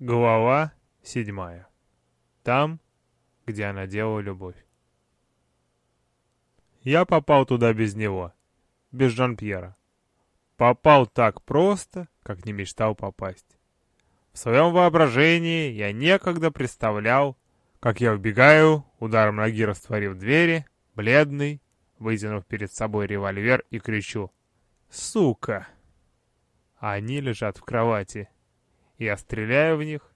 Глава седьмая. Там, где она делала любовь. Я попал туда без него, без Жан-Пьера. Попал так просто, как не мечтал попасть. В своем воображении я некогда представлял, как я убегаю, ударом ноги растворив двери, бледный, вытянув перед собой револьвер и кричу «Сука!». А они лежат в кровати, я стреляю в них,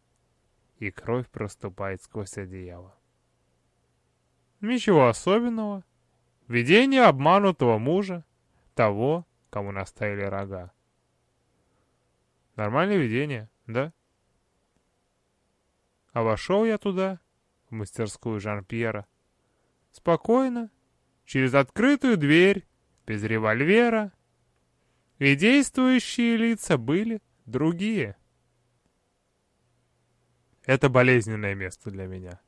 и кровь проступает сквозь одеяло. Ничего особенного. Видение обманутого мужа, того, кому наставили рога. Нормальное видение, да? А вошел я туда, в мастерскую Жан-Пьера, спокойно, через открытую дверь, без револьвера, и действующие лица были другие. Это болезненное место для меня.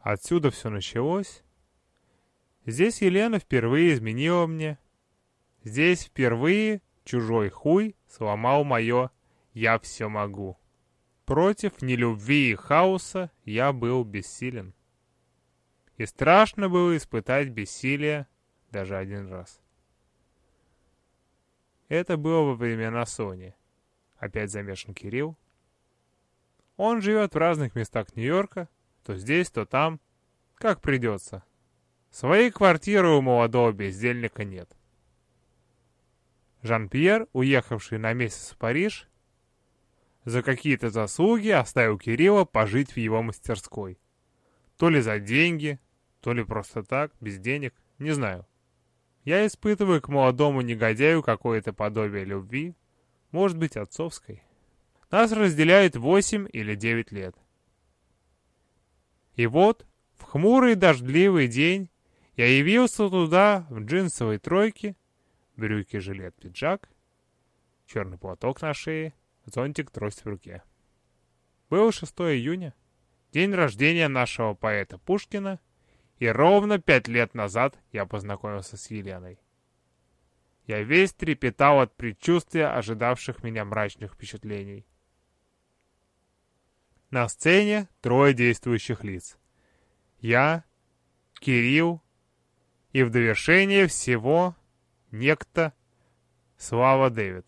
Отсюда все началось. Здесь Елена впервые изменила мне. Здесь впервые чужой хуй сломал мое «я все могу». Против нелюбви и хаоса я был бессилен. И страшно было испытать бессилие даже один раз. Это было во времена Сони. Опять замешан Кирилл. Он живет в разных местах Нью-Йорка, то здесь, то там, как придется. Своей квартиры у молодого бездельника нет. Жан-Пьер, уехавший на месяц в Париж, за какие-то заслуги оставил Кирилла пожить в его мастерской. То ли за деньги, то ли просто так, без денег, не знаю. Я испытываю к молодому негодяю какое-то подобие любви, может быть, отцовской. Нас разделяет 8 или 9 лет. И вот, в хмурый дождливый день, я явился туда в джинсовой тройке, брюки, жилет, пиджак, черный платок на шее, зонтик, трость в руке. Было 6 июня, день рождения нашего поэта Пушкина, и ровно пять лет назад я познакомился с Еленой. Я весь трепетал от предчувствия ожидавших меня мрачных впечатлений. На сцене трое действующих лиц. Я, Кирилл и в довершение всего некто Слава Дэвид.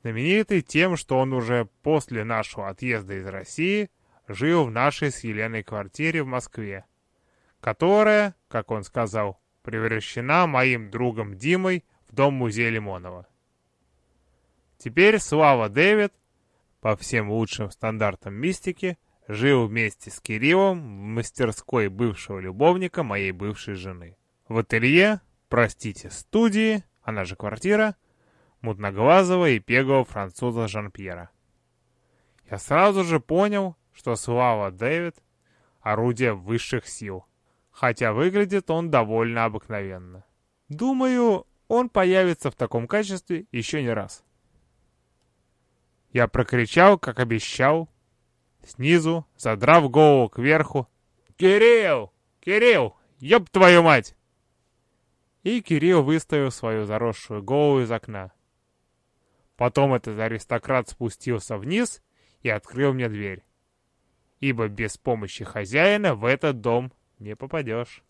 Знаменитый тем, что он уже после нашего отъезда из России жил в нашей с Еленой квартире в Москве, которая, как он сказал, превращена моим другом Димой в дом-музей Лимонова. Теперь Слава Дэвид — по всем лучшим стандартам мистики, жил вместе с Кириллом в мастерской бывшего любовника моей бывшей жены. В ателье, простите, студии, она же квартира, мутноглазого и пегого француза Жан-Пьера. Я сразу же понял, что Слава Дэвид — орудие высших сил, хотя выглядит он довольно обыкновенно. Думаю, он появится в таком качестве еще не раз. Я прокричал, как обещал, снизу, задрав голову кверху. «Кирилл! Кирилл! Ёб твою мать!» И Кирилл выставил свою заросшую голову из окна. Потом этот аристократ спустился вниз и открыл мне дверь. Ибо без помощи хозяина в этот дом не попадешь.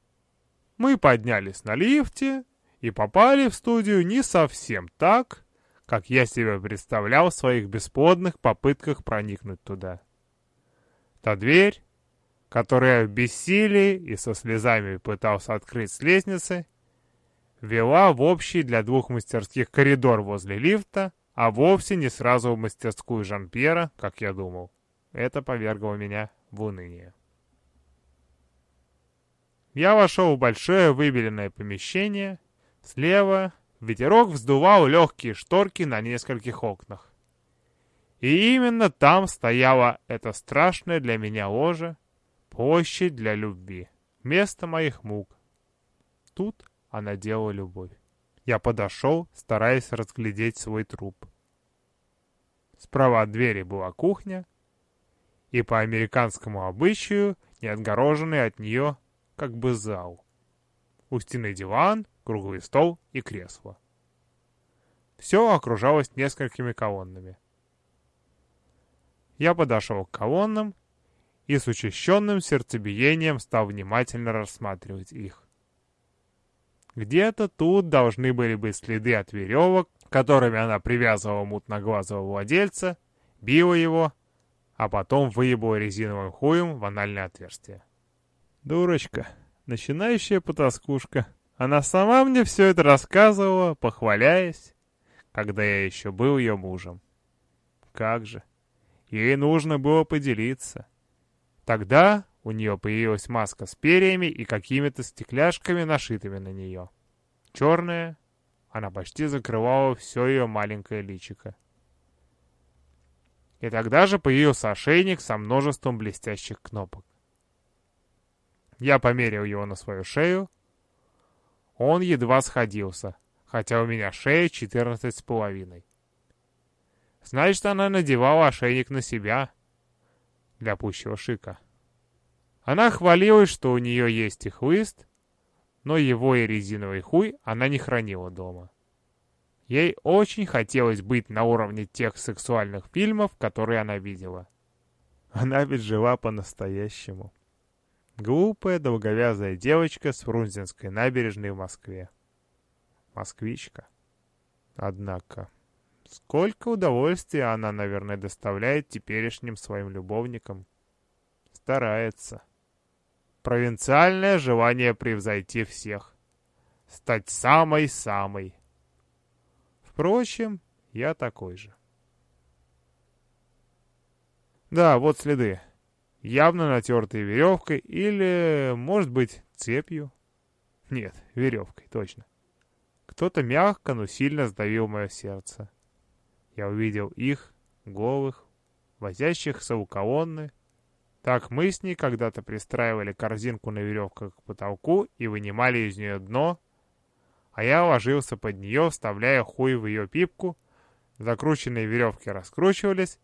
Мы поднялись на лифте и попали в студию не совсем так, как я себе представлял в своих бесплодных попытках проникнуть туда. Та дверь, которую я в бессилии и со слезами пытался открыть с лестницы, вела в общий для двух мастерских коридор возле лифта, а вовсе не сразу в мастерскую Жан-Пьера, как я думал. Это повергло меня в уныние. Я вошел в большое выбеленное помещение. Слева Ветерок вздувал легкие шторки на нескольких окнах. И именно там стояла эта страшная для меня ложа, площадь для любви, место моих мук. Тут она делала любовь. Я подошел, стараясь разглядеть свой труп. Справа от двери была кухня, и по американскому обычаю не отгороженный от нее как бы зал. У стены диван, круглый стол и кресло. Все окружалось несколькими колоннами. Я подошел к колоннам и с учащенным сердцебиением стал внимательно рассматривать их. Где-то тут должны были быть следы от веревок, которыми она привязывала мутноглазого владельца, била его, а потом выебала резиновым хуем в анальное отверстие. Дурочка, начинающая потаскушка. Она сама мне все это рассказывала, похваляясь, когда я еще был ее мужем. Как же, ей нужно было поделиться. Тогда у нее появилась маска с перьями и какими-то стекляшками, нашитыми на нее. Черная, она почти закрывала все ее маленькое личико. И тогда же появился ошейник со множеством блестящих кнопок. Я померил его на свою шею. Он едва сходился, хотя у меня шея четырнадцать с половиной. Значит, она надевала ошейник на себя для пущего шика. Она хвалилась, что у нее есть и хлыст, но его и резиновый хуй она не хранила дома. Ей очень хотелось быть на уровне тех сексуальных фильмов, которые она видела. Она ведь жила по-настоящему. Глупая, долговязая девочка с Фрунзенской набережной в Москве. Москвичка. Однако, сколько удовольствия она, наверное, доставляет теперешним своим любовникам. Старается. Провинциальное желание превзойти всех. Стать самой-самой. Впрочем, я такой же. Да, вот следы. Явно натертые веревкой или, может быть, цепью. Нет, веревкой, точно. Кто-то мягко, но сильно сдавил мое сердце. Я увидел их, голых, возящихся у колонны. Так мы с ней когда-то пристраивали корзинку на веревках к потолку и вынимали из нее дно, а я ложился под нее, вставляя хуй в ее пипку, закрученные веревки раскручивались,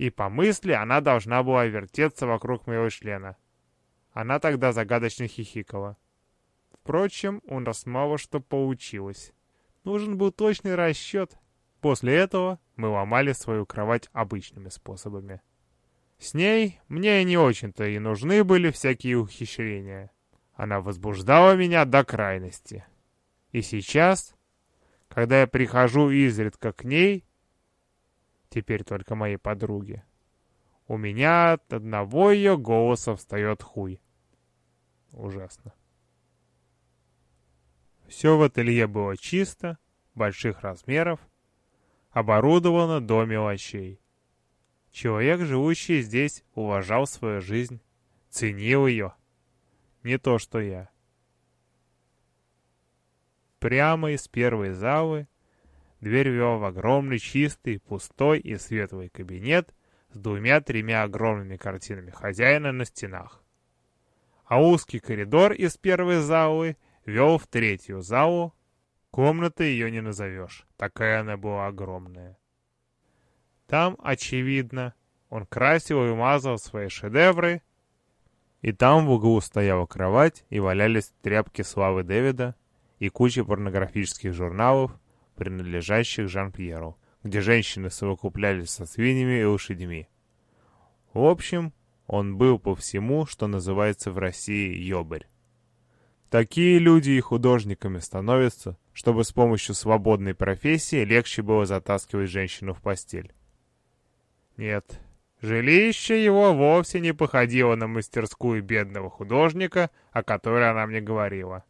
и по мысли она должна была вертеться вокруг моего члена. Она тогда загадочно хихикала. Впрочем, у нас мало что получилось. Нужен был точный расчет. После этого мы ломали свою кровать обычными способами. С ней мне не очень-то и нужны были всякие ухищрения. Она возбуждала меня до крайности. И сейчас, когда я прихожу изредка к ней, теперь только моей подруге, у меня от одного ее голоса встает хуй. Ужасно. Все в ателье было чисто, больших размеров, оборудовано до мелочей. Человек, живущий здесь, уважал свою жизнь, ценил ее. Не то, что я. Прямо из первой залы дверь вела в огромный, чистый, пустой и светлый кабинет с двумя-тремя огромными картинами хозяина на стенах. А узкий коридор из первой залы вел в третью залу. Комнаты ее не назовешь, такая она была огромная. Там, очевидно, он красил и умазал свои шедевры, и там в углу стояла кровать и валялись тряпки славы Дэвида, и куча порнографических журналов, принадлежащих Жан-Пьеру, где женщины совокуплялись со свиньями и лошадьми. В общем, он был по всему, что называется в России ёбарь. Такие люди и художниками становятся, чтобы с помощью свободной профессии легче было затаскивать женщину в постель. Нет, жилище его вовсе не походило на мастерскую бедного художника, о которой она мне говорила.